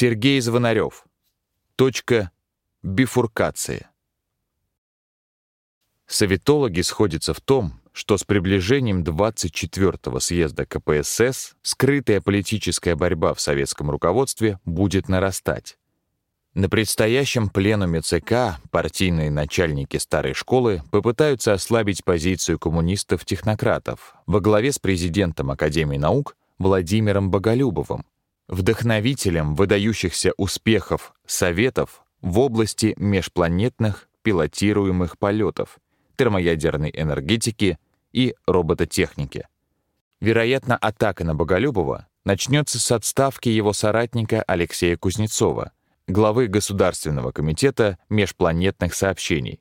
Сергей Звонарев. Точка бифуркации. Советологи сходятся в том, что с приближением 24-го съезда КПСС скрытая политическая борьба в советском руководстве будет нарастать. На предстоящем пленуме ЦК партийные начальники старой школы попытаются ослабить позицию коммунистов-технократов во главе с президентом Академии наук Владимиром Боголюбовым, вдохновителем выдающихся успехов Советов в области межпланетных пилотируемых полетов, термоядерной энергетики и робототехники. Вероятно, атака на Боголюбова начнется с отставки его соратника Алексея Кузнецова — главы Государственного комитета межпланетных сообщений.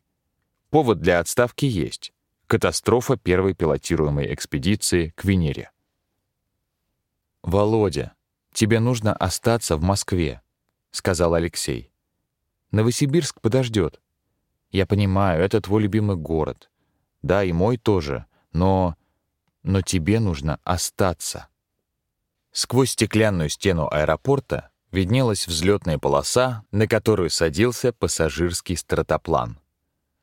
Повод для отставки есть — катастрофа первой пилотируемой экспедиции к Венере. «Володя, тебе нужно остаться в Москве», — сказал Алексей. «Новосибирск подождет. Я понимаю, это твой любимый город. Да, и мой тоже, но... но тебе нужно остаться». Сквозь стеклянную стену аэропорта виднелась взлетная полоса, на которую садился пассажирский стратоплан.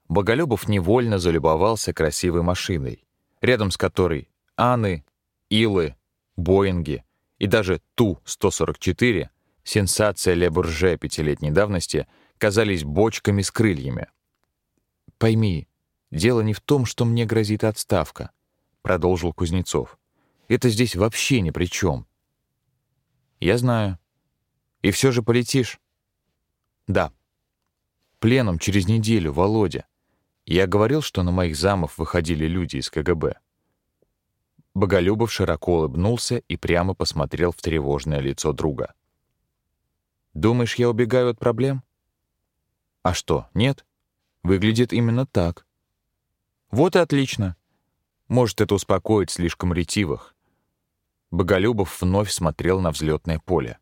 Боголюбов невольно залюбовался красивой машиной, рядом с которой Аны, Илы, Боинги и даже Ту-144, сенсация Ле Бурже пятилетней давности, казались бочками с крыльями. «Пойми, дело не в том, что мне грозит отставка», — продолжил Кузнецов. «Это здесь вообще ни при чем». «Я знаю», и все же полетишь? Да. Пленом через неделю, Володя. Я говорил, что на моих замов выходили люди из КГБ. Боголюбов широко улыбнулся и прямо посмотрел в тревожное лицо друга. «Думаешь, я убегаю от проблем?» «А что, нет? Выглядит именно так». «Вот и отлично. Может, это успокоит слишком ретивых». Боголюбов вновь смотрел на взлетное поле.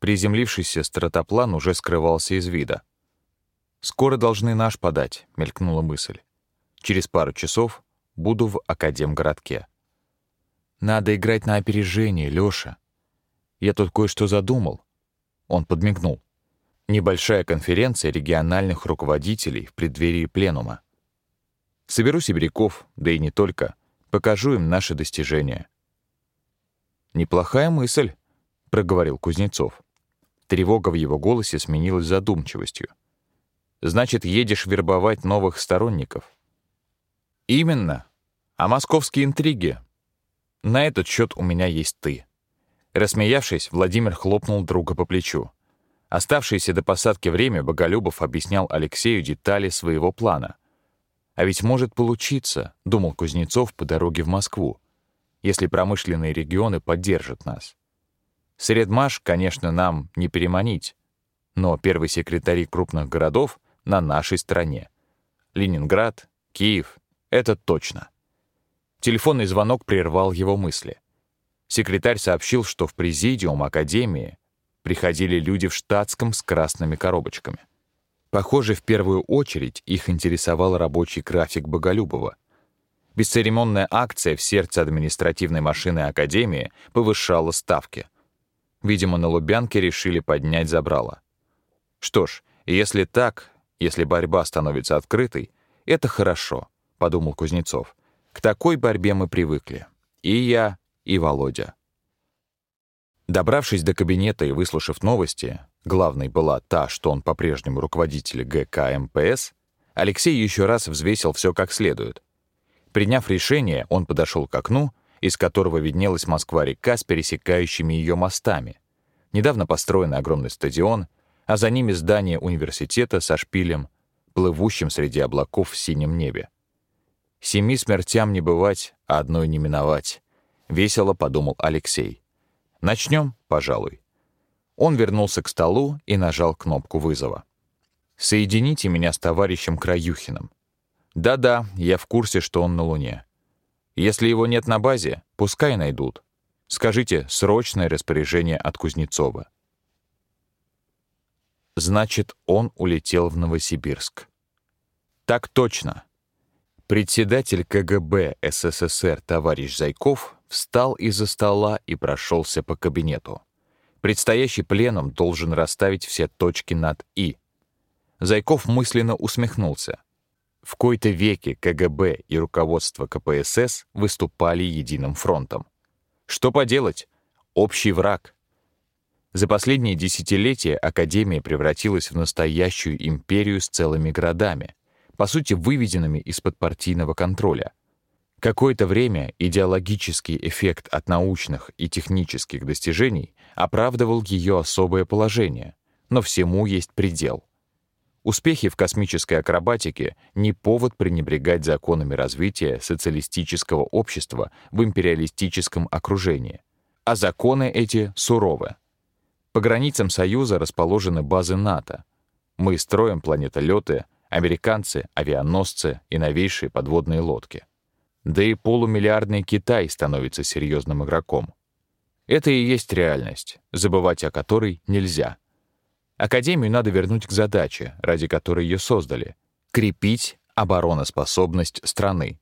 Приземлившийся стратоплан уже скрывался из вида. «Скоро должны наш подать», — мелькнула мысль. «Через пару часов буду в Академгородке». «Надо играть на опережение, Лёша. Я тут кое-что задумал». Он подмигнул. Небольшая конференция региональных руководителей в преддверии пленума. Соберу сибиряков, да и не только, покажу им наши достижения. «Неплохая мысль», — проговорил Кузнецов. Тревога в его голосе сменилась задумчивостью. «Значит, едешь вербовать новых сторонников?» «Именно. А московские интриги? На этот счет у меня есть ты». Рассмеявшись, Владимир хлопнул друга по плечу. Оставшееся до посадки время Боголюбов объяснял Алексею детали своего плана. «А ведь может получиться», — думал Кузнецов по дороге в Москву, «если промышленные регионы поддержат нас». Средмаш, конечно, нам не переманить, но первые секретари крупных городов на нашей стороне. Ленинград, Киев — это точно. Телефонный звонок прервал его мысли. Секретарь сообщил, что в президиум Академии приходили люди в штатском с красными коробочками. Похоже, в первую очередь их интересовал рабочий график Боголюбова. Бесцеремонная акция в сердце административной машины Академии повышала ставки — Видимо, на Лубянке решили поднять забрало. Что ж, если так, если борьба становится открытой, это хорошо, подумал Кузнецов. К такой борьбе мы привыкли. И я, и Володя. Добравшись до кабинета и выслушав новости, главной была та, что он по-прежнему руководитель ГК МПС, Алексей еще раз взвесил все как следует. Приняв решение, он подошел к окну из которого виднелась Москва-река с пересекающими ее мостами. Недавно построенный огромный стадион, а за ними здание университета со шпилем, плывущим среди облаков в синем небе. «Семи смертям не бывать, а одной не миновать», — весело подумал Алексей. «Начнем, пожалуй». Он вернулся к столу и нажал кнопку вызова. «Соедините меня с товарищем Краюхиным». «Да-да, я в курсе, что он на Луне. Если его нет на базе, пускай найдут. Скажите срочное распоряжение от Кузнецова. Значит, он улетел в Новосибирск. Так точно. Председатель КГБ СССР товарищ Зайков встал из-за стола и прошелся по кабинету. Предстоящий пленум должен расставить все точки над «и». Зайков мысленно усмехнулся. В кои-то веке КГБ и руководство КПСС выступали единым фронтом. Что поделать? Общий враг. За последние десятилетия Академия превратилась в настоящую империю с целыми городами, по сути, выведенными из-под партийного контроля. Какое-то время идеологический эффект от научных и технических достижений оправдывал ее особое положение, но всему есть предел. Успехи в космической акробатике — не повод пренебрегать законами развития социалистического общества в империалистическом окружении. А законы эти суровы. По границам Союза расположены базы НАТО. Мы строим планетолеты, американцы — авианосцы и новейшие подводные лодки. Да и полумиллиардный Китай становится серьезным игроком. Это и есть реальность, забывать о которой нельзя. Академию надо вернуть к задаче, ради которой ее создали — крепить обороноспособность страны.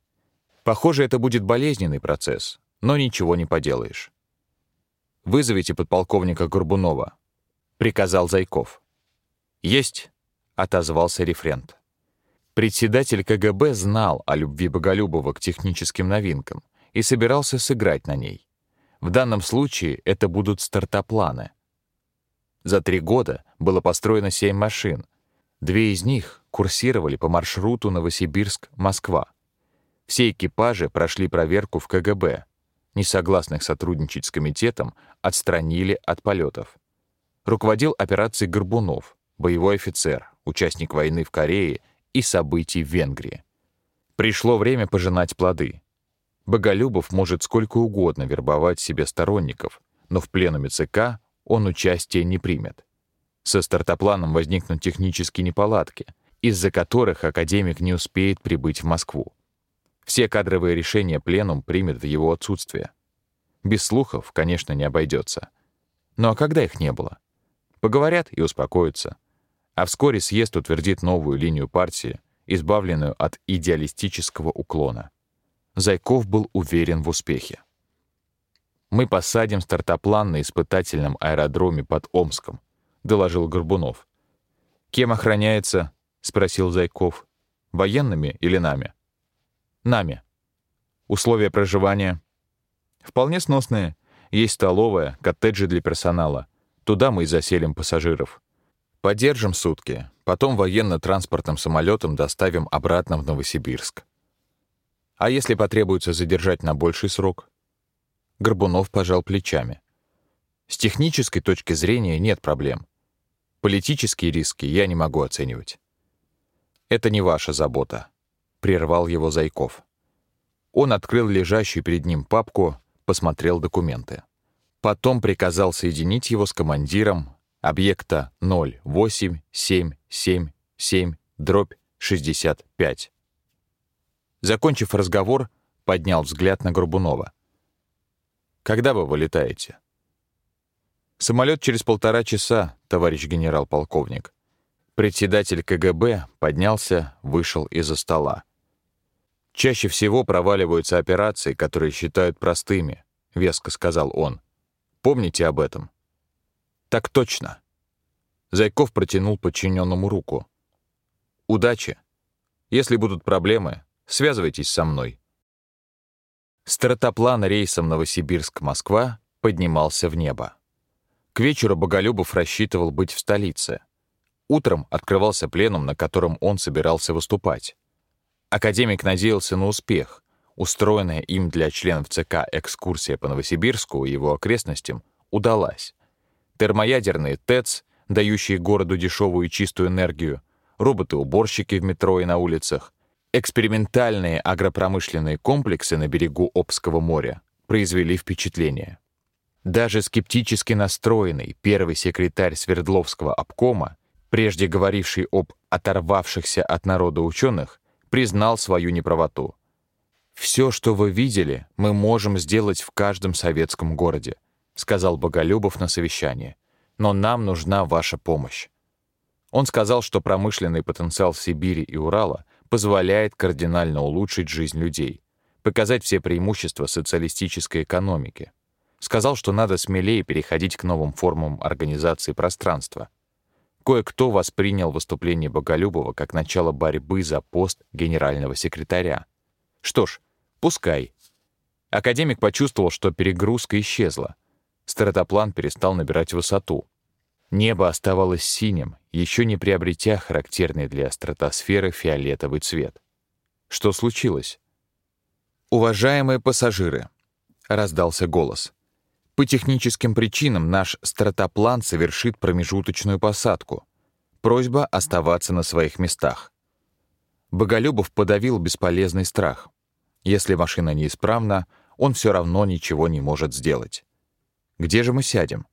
Похоже, это будет болезненный процесс, но ничего не поделаешь. «Вызовите подполковника Горбунова», — приказал Зайков. «Есть», — отозвался рефрент. Председатель КГБ знал о любви Боголюбова к техническим новинкам и собирался сыграть на ней. В данном случае это будут стартопланы. За три года было построено семь машин. Две из них курсировали по маршруту Новосибирск-Москва. Все экипажи прошли проверку в КГБ. Несогласных сотрудничать с комитетом отстранили от полетов. Руководил операцией Горбунов, боевой офицер, участник войны в Корее и событий в Венгрии. Пришло время пожинать плоды. Боголюбов может сколько угодно вербовать себе сторонников, но в пленуме ЦК он участие не примет. Со стартопланом возникнут технические неполадки, из-за которых академик не успеет прибыть в Москву. Все кадровые решения пленум примет в его отсутствие. Без слухов, конечно, не обойдется. Ну а когда их не было? Поговорят и успокоятся а вскоре съезд утвердит новую линию партии, избавленную от идеалистического уклона. Зайков был уверен в успехе. «Мы посадим стартоплан на испытательном аэродроме под Омском», — доложил Горбунов. «Кем охраняется?» — спросил Зайков. «Военными или нами?» «Нами». «Условия проживания?» «Вполне сносные. Есть столовая, коттеджи для персонала. Туда мы и заселим пассажиров. Подержим сутки, потом военно-транспортным самолетом доставим обратно в Новосибирск. А если потребуется задержать на больший срок? Горбунов пожал плечами. С технической точки зрения нет проблем. Политические риски я не могу оценивать. Это не ваша забота, прервал его Зайков. Он открыл лежащую перед ним папку, посмотрел документы. Потом приказал соединить его с командиром, объекта 08777 дробь 65. Закончив разговор, поднял взгляд на Горбунова. «Когда вы вылетаете?» «Самолет через полтора часа, товарищ генерал-полковник». Председатель КГБ поднялся, вышел из-за стола. «Чаще всего проваливаются операции, которые считают простыми», — веско сказал он. «Помните об этом». «Так точно». Зайков протянул подчиненному руку. «Удачи. Если будут проблемы, связывайтесь со мной». Стратоплан рейсом Новосибирск-Москва поднимался в небо. К вечеру Боголюбов рассчитывал быть в столице. Утром открывался пленум, на котором он собирался выступать. Академик надеялся на успех. Устроенная им для членов ЦК экскурсия по Новосибирску и его окрестностям удалась термоядерные ТЭЦ, дающие городу дешевую чистую энергию, роботы-уборщики в метро и на улицах, экспериментальные агропромышленные комплексы на берегу Обского моря произвели впечатление. Даже скептически настроенный первый секретарь Свердловского обкома, прежде говоривший об оторвавшихся от народа ученых, признал свою неправоту. «Все, что вы видели, мы можем сделать в каждом советском городе. — сказал Боголюбов на совещании. «Но нам нужна ваша помощь». Он сказал, что промышленный потенциал Сибири и Урала позволяет кардинально улучшить жизнь людей, показать все преимущества социалистической экономики. Сказал, что надо смелее переходить к новым формам организации пространства. Кое-кто воспринял выступление Боголюбова как начало борьбы за пост генерального секретаря. Что ж, пускай. Академик почувствовал, что перегрузка исчезла. Стратоплан перестал набирать высоту. Небо оставалось синим, еще не приобретя характерный для стратосферы фиолетовый цвет. Что случилось? «Уважаемые пассажиры», — раздался голос, по техническим причинам наш стратоплан совершит промежуточную посадку. Просьба оставаться на своих местах. Боголюбов подавил бесполезный страх. Если машина неисправна, он все равно ничего не может сделать. Где же мы сядем?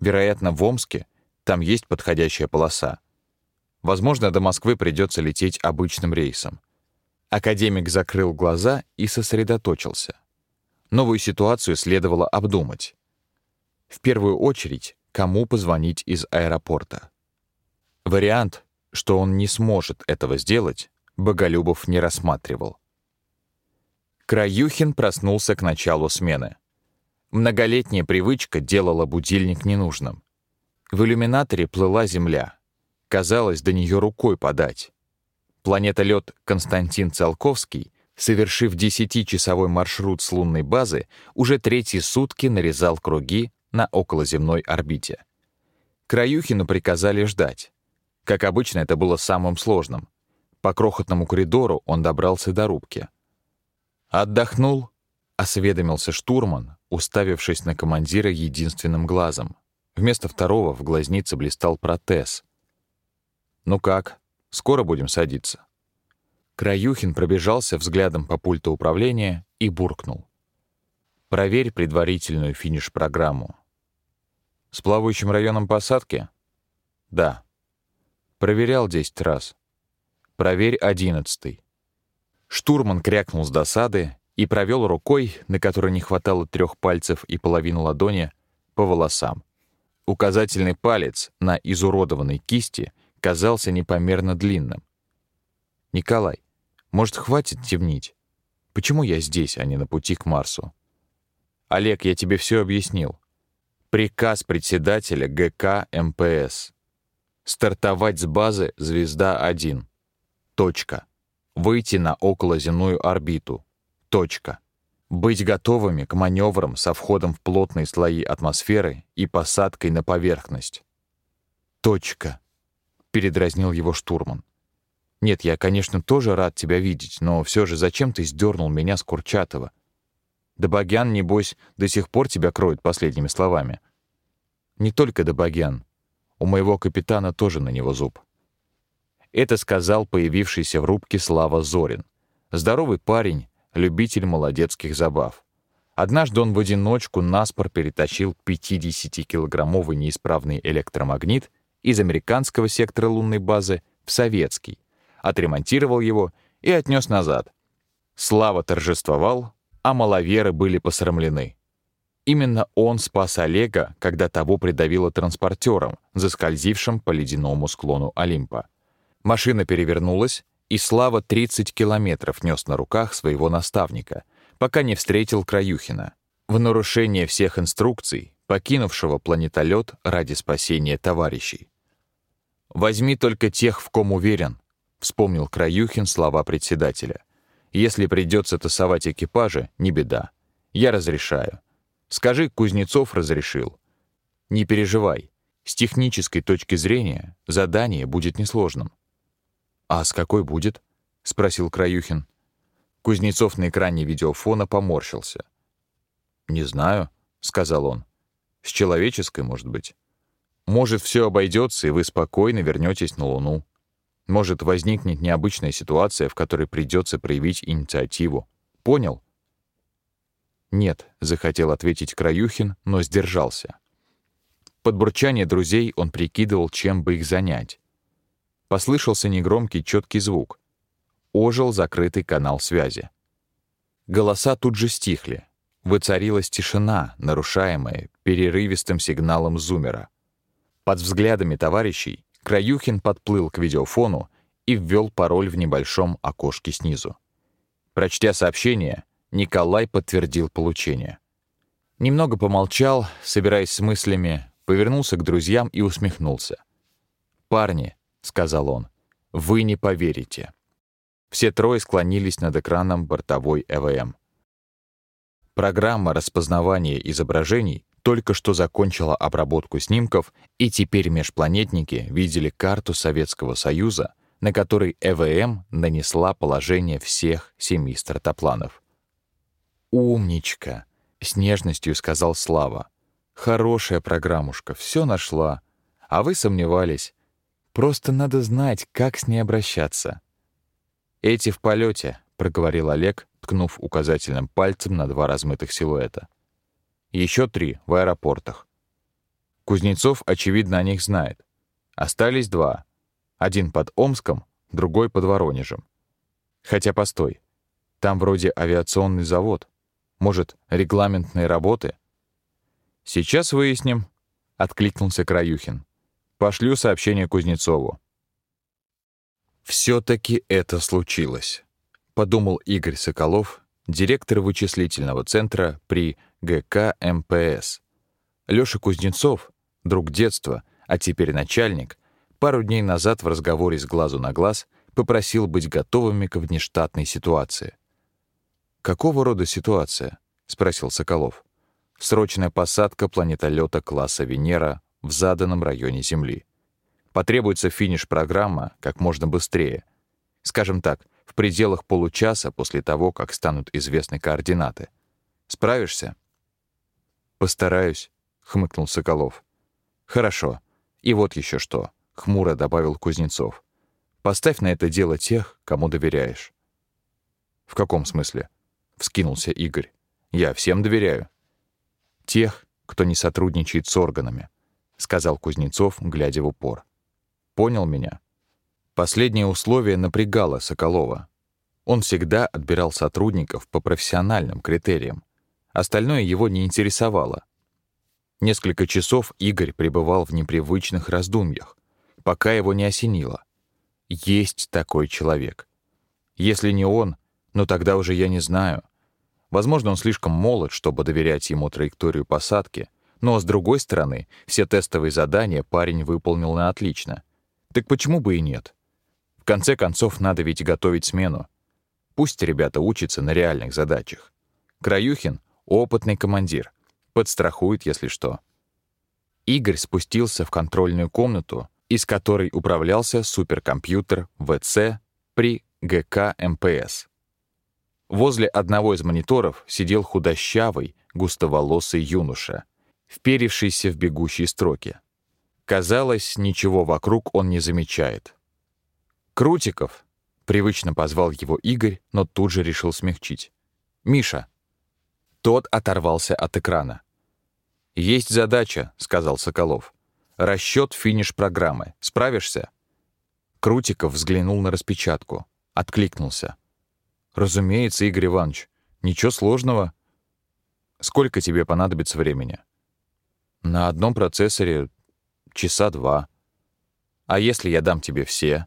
Вероятно, в Омске. Там есть подходящая полоса. Возможно, до Москвы придется лететь обычным рейсом. Академик закрыл глаза и сосредоточился. Новую ситуацию следовало обдумать. В первую очередь, кому позвонить из аэропорта. Вариант, что он не сможет этого сделать, Боголюбов не рассматривал. Краюхин проснулся к началу смены. Многолетняя привычка делала будильник ненужным. В иллюминаторе плыла Земля. Казалось, до нее рукой подать. Планетолет Константин Циолковский совершив десятичасовой маршрут с лунной базы, уже третьи сутки нарезал круги на околоземной орбите. Краюхину приказали ждать. Как обычно, это было самым сложным. По крохотному коридору он добрался до рубки. «Отдохнул?» — осведомился штурман, уставившись на командира единственным глазом. Вместо второго в глазнице блистал протез. «Ну как, скоро будем садиться?» Краюхин пробежался взглядом по пульту управления и буркнул. «Проверь предварительную финиш-программу». «С плавающим районом посадки?» «Да». «Проверял десять раз». «Проверь одиннадцатый». Штурман крякнул с досады и провел рукой, на которой не хватало трех пальцев и половины ладони, по волосам. Указательный палец на изуродованной кисти казался непомерно длинным. «Николай, может, хватит темнить? Почему я здесь, а не на пути к Марсу?» «Олег, я тебе все объяснил. Приказ председателя ГК МПС. Стартовать с базы «Звезда-1». Точка. Выйти на околоземную орбиту. Точка. Быть готовыми к маневрам со входом в плотные слои атмосферы и посадкой на поверхность. Точка. Передразнил его штурман. Нет, я, конечно, тоже рад тебя видеть, но все же зачем ты сдернул меня с Курчатова? Добагян, небось, до сих пор тебя кроет последними словами. Не только Добагян. У моего капитана тоже на него зуб. Это сказал появившийся в рубке Слава Зорин. Здоровый парень, любитель молодецких забав. Однажды он в одиночку наспор перетащил 50-килограммовый неисправный электромагнит из американского сектора лунной базы в советский, отремонтировал его и отнес назад. Слава торжествовал, а маловеры были посрамлены. Именно он спас Олега, когда того придавило транспортером, заскользившим по ледяному склону Олимпа. Машина перевернулась, и Слава 30 километров нес на руках своего наставника, пока не встретил Краюхина. В нарушение всех инструкций, покинувшего планетолет ради спасения товарищей. «Возьми только тех, в ком уверен», Вспомнил Краюхин слова председателя. «Если придется тасовать экипажи, не беда. Я разрешаю. Скажи, Кузнецов разрешил. Не переживай. С технической точки зрения задание будет несложным». «А с какой будет?» — спросил Краюхин. Кузнецов на экране видеофона поморщился. «Не знаю», — сказал он. «С человеческой, может быть. Может, все обойдется, и вы спокойно вернетесь на Луну. Может возникнет необычная ситуация, в которой придется проявить инициативу. Понял? Нет, захотел ответить Краюхин, но сдержался. Под бурчание друзей он прикидывал, чем бы их занять. Послышался негромкий четкий звук. Ожил закрытый канал связи. Голоса тут же стихли. Воцарилась тишина, нарушаемая перерывистым сигналом зумера. Под взглядами товарищей Краюхин подплыл к видеофону и ввел пароль в небольшом окошке снизу. Прочтя сообщение, Николай подтвердил получение. Немного помолчал, собираясь с мыслями, повернулся к друзьям и усмехнулся. «Парни», — сказал он, — «вы не поверите». Все трое склонились над экраном бортовой ЭВМ. Программа распознавания изображений только что закончила обработку снимков, и теперь межпланетники видели карту Советского Союза, на которой ЭВМ нанесла положение всех семи стратопланов. «Умничка!» — с нежностью сказал Слава. «Хорошая программушка, все нашла. А вы сомневались. Просто надо знать, как с ней обращаться». «Эти в полете, проговорил Олег, ткнув указательным пальцем на два размытых силуэта. Еще три в аэропортах. Кузнецов, очевидно, о них знает. Остались два. Один под Омском, другой под Воронежем. Хотя постой, там вроде авиационный завод. Может, регламентные работы? Сейчас выясним, откликнулся Краюхин. Пошлю сообщение Кузнецову. Все-таки это случилось подумал Игорь Соколов, директор вычислительного центра при ГК МПС. Лёша Кузнецов, друг детства, а теперь начальник, пару дней назад в разговоре с глазу на глаз попросил быть готовыми к внештатной ситуации. «Какого рода ситуация?» — спросил Соколов. «Срочная посадка планетолета класса Венера в заданном районе Земли. Потребуется финиш-программа как можно быстрее. Скажем так, в пределах получаса после того, как станут известны координаты. Справишься? Постараюсь, хмыкнул Соколов. Хорошо. И вот еще что, хмуро добавил Кузнецов. Поставь на это дело тех, кому доверяешь. В каком смысле? вскинулся Игорь. Я всем доверяю. Тех, кто не сотрудничает с органами, сказал Кузнецов, глядя в упор. Понял меня? Последнее условие напрягало Соколова. Он всегда отбирал сотрудников по профессиональным критериям. Остальное его не интересовало. Несколько часов Игорь пребывал в непривычных раздумьях, пока его не осенило. Есть такой человек. Если не он, ну тогда уже я не знаю. Возможно, он слишком молод, чтобы доверять ему траекторию посадки, но, с другой стороны, все тестовые задания парень выполнил на отлично. Так почему бы и нет? В конце концов, надо ведь готовить смену. Пусть ребята учатся на реальных задачах. Краюхин — опытный командир. Подстрахует, если что. Игорь спустился в контрольную комнату, из которой управлялся суперкомпьютер ВЦ при ГК МПС. Возле одного из мониторов сидел худощавый, густоволосый юноша, вперившийся в бегущие строки. Казалось, ничего вокруг он не замечает. «Крутиков!» — привычно позвал его Игорь, но тут же решил смягчить. «Миша!» Тот оторвался от экрана. «Есть задача», — сказал Соколов. «Расчет финиш программы. Справишься?» Крутиков взглянул на распечатку. Откликнулся. «Разумеется, Игорь Иванович. Ничего сложного. Сколько тебе понадобится времени?» «На одном процессоре часа два. А если я дам тебе все?»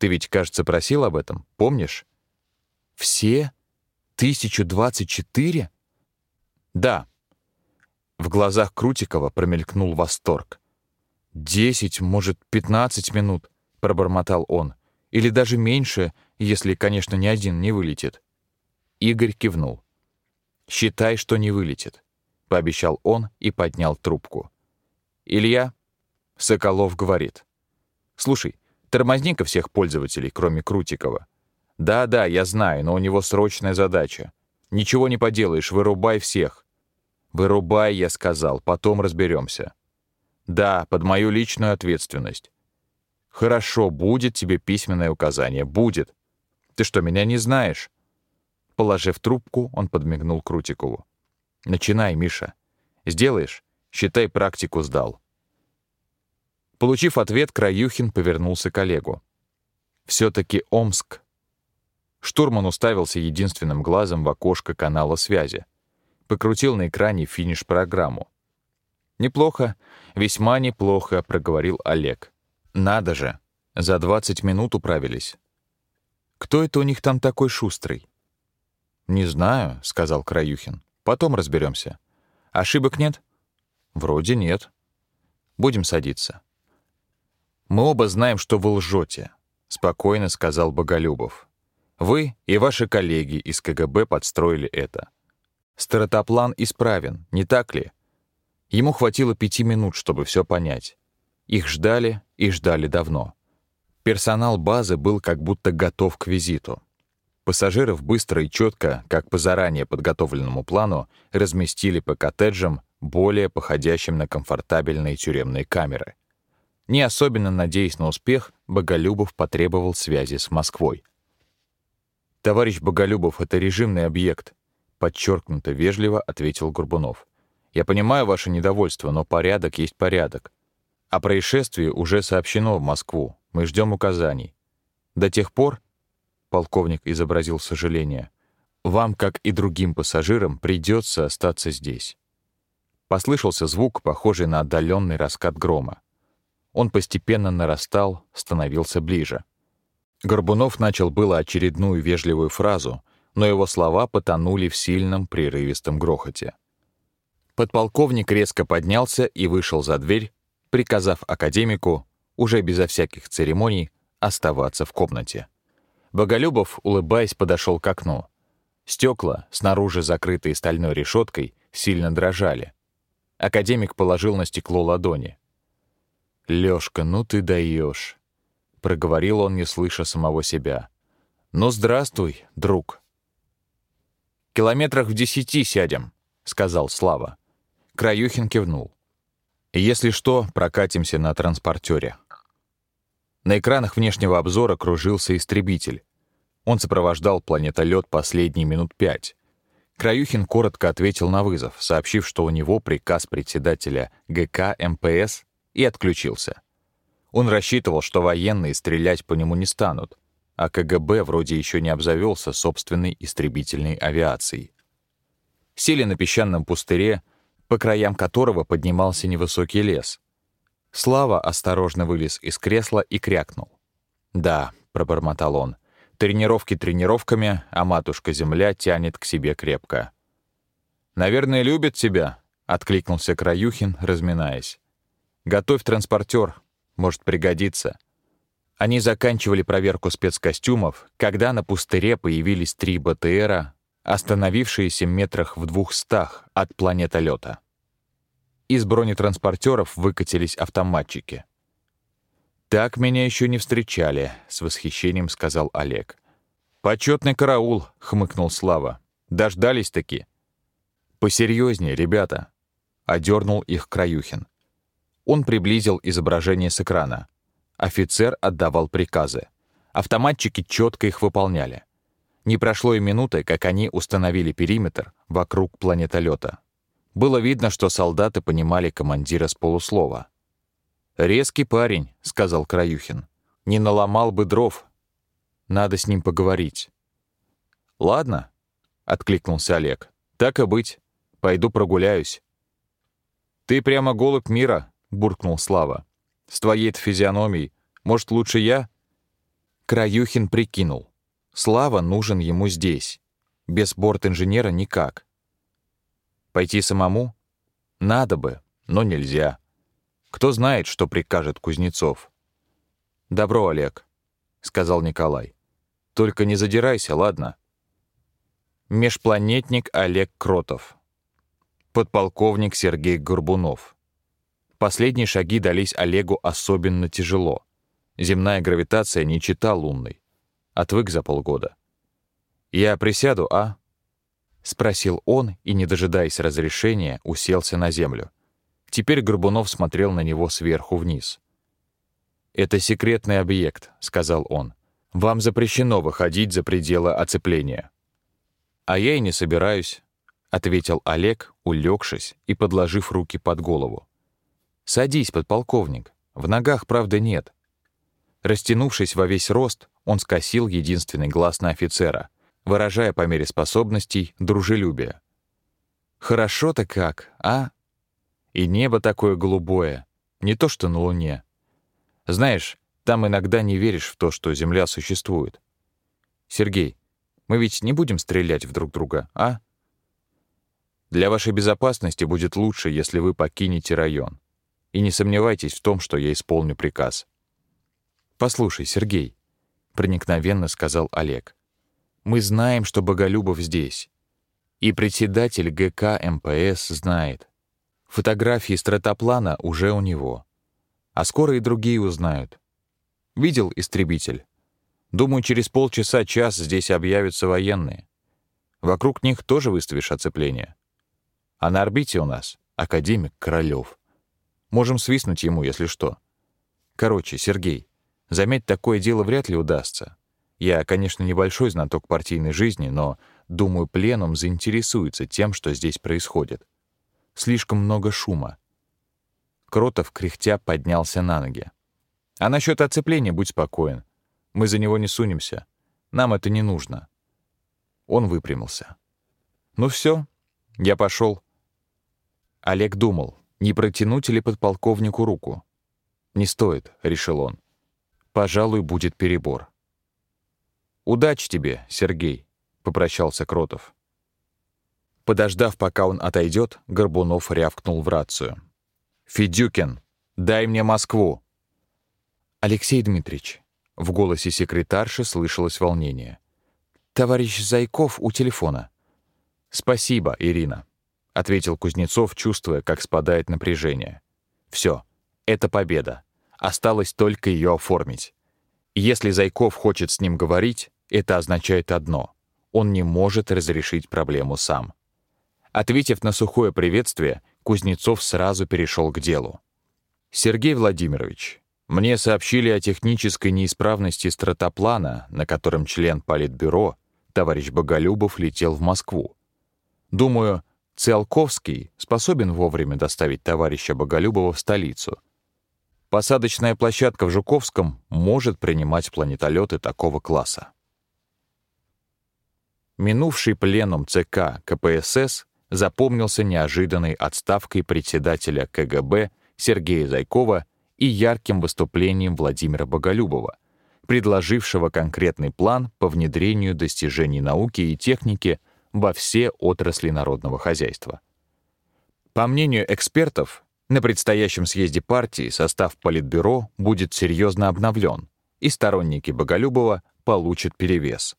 Ты ведь, кажется, просил об этом, помнишь? Все? Тысячу двадцать четыре? Да. В глазах Крутикова промелькнул восторг. «Десять, может, пятнадцать минут», — пробормотал он. «Или даже меньше, если, конечно, ни один не вылетит». Игорь кивнул. «Считай, что не вылетит», — пообещал он и поднял трубку. «Илья?» — Соколов говорит. «Слушай, Тормозни-ка всех пользователей, кроме Крутикова. Да-да, я знаю, но у него срочная задача. Ничего не поделаешь, вырубай всех. Вырубай, я сказал, потом разберемся. Да, под мою личную ответственность. Хорошо, будет тебе письменное указание, будет. Ты что, меня не знаешь? Положив трубку, он подмигнул Крутикову. Начинай, Миша. Сделаешь? Считай, практику сдал. Получив ответ, Краюхин повернулся к Олегу. «Все-таки Омск». Штурман уставился единственным глазом в окошко канала связи. Покрутил на экране финиш-программу. «Неплохо, весьма неплохо», — проговорил Олег. «Надо же, за 20 минут управились». «Кто это у них там такой шустрый?» «Не знаю», — сказал Краюхин. «Потом разберемся. Ошибок нет? Вроде нет. Будем садиться. Мы оба знаем, что вы лжете, спокойно сказал Боголюбов. Вы и ваши коллеги из КГБ подстроили это. Стратоплан исправен, не так ли? Ему хватило пяти минут, чтобы все понять. Их ждали и ждали давно. Персонал базы был как будто готов к визиту. Пассажиров быстро и четко, как по заранее подготовленному плану, разместили по коттеджам, более походящим на комфортабельные тюремные камеры. Не особенно надеясь на успех, Боголюбов потребовал связи с Москвой. «Товарищ Боголюбов, это режимный объект», — подчеркнуто вежливо ответил Горбунов. «Я понимаю ваше недовольство, но порядок есть порядок. О происшествии уже сообщено в Москву. Мы ждем указаний. До тех пор полковник изобразил сожаление. «Вам, как и другим пассажирам, придется остаться здесь». Послышался звук, похожий на отдаленный раскат грома. Он постепенно нарастал, становился ближе. Горбунов начал было очередную вежливую фразу, но его слова потонули в сильном прерывистом грохоте. Подполковник резко поднялся и вышел за дверь, приказав академику, уже безо всяких церемоний, оставаться в комнате. Боголюбов, улыбаясь, подошел к окну. Стекла, снаружи закрытые стальной решеткой, сильно дрожали. Академик положил на стекло ладони. Лёшка, ну ты даешь, проговорил он, не слыша самого себя. Ну здравствуй, друг. Километрах в десяти сядем, сказал Слава. Краюхин кивнул. Если что, прокатимся на транспортере. На экранах внешнего обзора кружился истребитель. Он сопровождал планетолет последние минут пять. Краюхин коротко ответил на вызов, сообщив, что у него приказ председателя ГК МПС, и отключился. Он рассчитывал, что военные стрелять по нему не станут, а КГБ вроде еще не обзавелся собственной истребительной авиацией. Сели на песчаном пустыре, по краям которого поднимался невысокий лес — Слава осторожно вылез из кресла и крякнул. «Да», — пробормотал он, — «тренировки тренировками, а матушка-земля тянет к себе крепко». «Наверное, любит тебя», — откликнулся Краюхин, разминаясь. «Готовь транспортер, может пригодиться». Они заканчивали проверку спецкостюмов, когда на пустыре появились три БТРа, остановившиеся метрах в двухстах от планетолета. Из бронетранспортеров выкатились автоматчики. «Так меня еще не встречали», — с восхищением сказал Олег. «Почетный караул», — хмыкнул Слава. «Дождались-таки». «Посерьезнее, ребята», — одернул их Краюхин. Он приблизил изображение с экрана. Офицер отдавал приказы. Автоматчики четко их выполняли. Не прошло и минуты, как они установили периметр вокруг планетолета. Было видно, что солдаты понимали командира с полуслова. «Резкий парень», — сказал Краюхин. «Не наломал бы дров. Надо с ним поговорить». «Ладно», — откликнулся Олег. «Так и быть. Пойду прогуляюсь». «Ты прямо голубь мира», — буркнул Слава. «С твоей-то физиономией. Может, лучше я?» Краюхин прикинул. Слава нужен ему здесь. Без борт-инженера никак. Пойти самому? Надо бы, но нельзя. Кто знает, что прикажет Кузнецов. «Добро, Олег», — сказал Николай. «Только не задирайся, ладно?» Межпланетник Олег Кротов. Подполковник Сергей Горбунов. Последние шаги дались Олегу особенно тяжело. Земная гравитация не чита лунной. Отвык за полгода. «Я присяду, а?» — спросил он и, не дожидаясь разрешения, уселся на землю. Теперь Горбунов смотрел на него сверху вниз. «Это секретный объект», — сказал он. «Вам запрещено выходить за пределы оцепления». «А я и не собираюсь», — ответил Олег, улегшись и подложив руки под голову. «Садись, подполковник. В ногах, правда, нет». Растянувшись во весь рост, он скосил единственный глаз на офицера — выражая по мере способностей дружелюбие. «Хорошо-то как, а? И небо такое голубое, не то что на Луне. Знаешь, там иногда не веришь в то, что Земля существует. Сергей, мы ведь не будем стрелять в друг друга, а?» Для вашей безопасности будет лучше, если вы покинете район. И не сомневайтесь в том, что я исполню приказ. Послушай, Сергей, проникновенно сказал Олег. Мы знаем, что Боголюбов здесь. И председатель ГК МПС знает. Фотографии стратоплана уже у него. А скоро и другие узнают. Видел истребитель? Думаю, через полчаса-час здесь объявятся военные. Вокруг них тоже выставишь оцепление. А на орбите у нас академик Королёв. Можем свистнуть ему, если что. Короче, Сергей, заметь, такое дело вряд ли удастся. Я, конечно, небольшой знаток партийной жизни, но, думаю, пленум заинтересуется тем, что здесь происходит. Слишком много шума. Кротов, кряхтя, поднялся на ноги. А насчет оцепления будь спокоен. Мы за него не сунемся. Нам это не нужно. Он выпрямился. Ну все, я пошел. Олег думал, не протянуть ли подполковнику руку. «Не стоит», — решил он. «Пожалуй, будет перебор». «Удачи тебе, Сергей», — попрощался Кротов. Подождав, пока он отойдет, Горбунов рявкнул в рацию. «Федюкин, дай мне Москву!» «Алексей Дмитриевич», — в голосе секретарши слышалось волнение. «Товарищ Зайков у телефона». «Спасибо, Ирина», — ответил Кузнецов, чувствуя, как спадает напряжение. Все, это победа. Осталось только ее оформить. Если Зайков хочет с ним говорить, это означает одно — он не может разрешить проблему сам. Ответив на сухое приветствие, Кузнецов сразу перешел к делу. «Сергей Владимирович, мне сообщили о технической неисправности стратоплана, на котором член Политбюро, товарищ Боголюбов, летел в Москву. Думаю, Циолковский способен вовремя доставить товарища Боголюбова в столицу. Посадочная площадка в Жуковском может принимать планетолеты такого класса. Минувший пленум ЦК КПСС запомнился неожиданной отставкой председателя КГБ Сергея Зайкова и ярким выступлением Владимира Боголюбова, предложившего конкретный план по внедрению достижений науки и техники во все отрасли народного хозяйства. По мнению экспертов, на предстоящем съезде партии состав Политбюро будет серьезно обновлен, и сторонники Боголюбова получат перевес.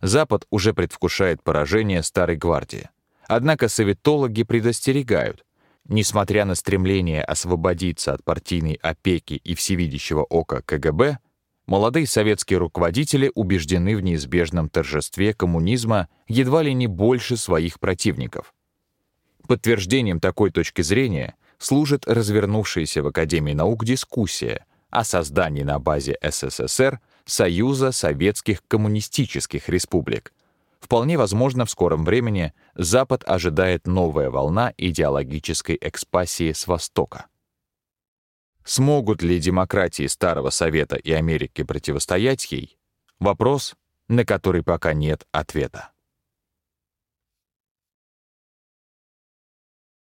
Запад уже предвкушает поражение Старой гвардии. Однако советологи предостерегают, несмотря на стремление освободиться от партийной опеки и всевидящего ока КГБ, молодые советские руководители убеждены в неизбежном торжестве коммунизма едва ли не больше своих противников. Подтверждением такой точки зрения служит развернувшаяся в Академии наук дискуссия о создании на базе СССР Союза Советских Коммунистических Республик. Вполне возможно, в скором времени Запад ожидает новая волна идеологической экспансии с Востока. Смогут ли демократии Старого Совета и Америки противостоять ей? Вопрос, на который пока нет ответа.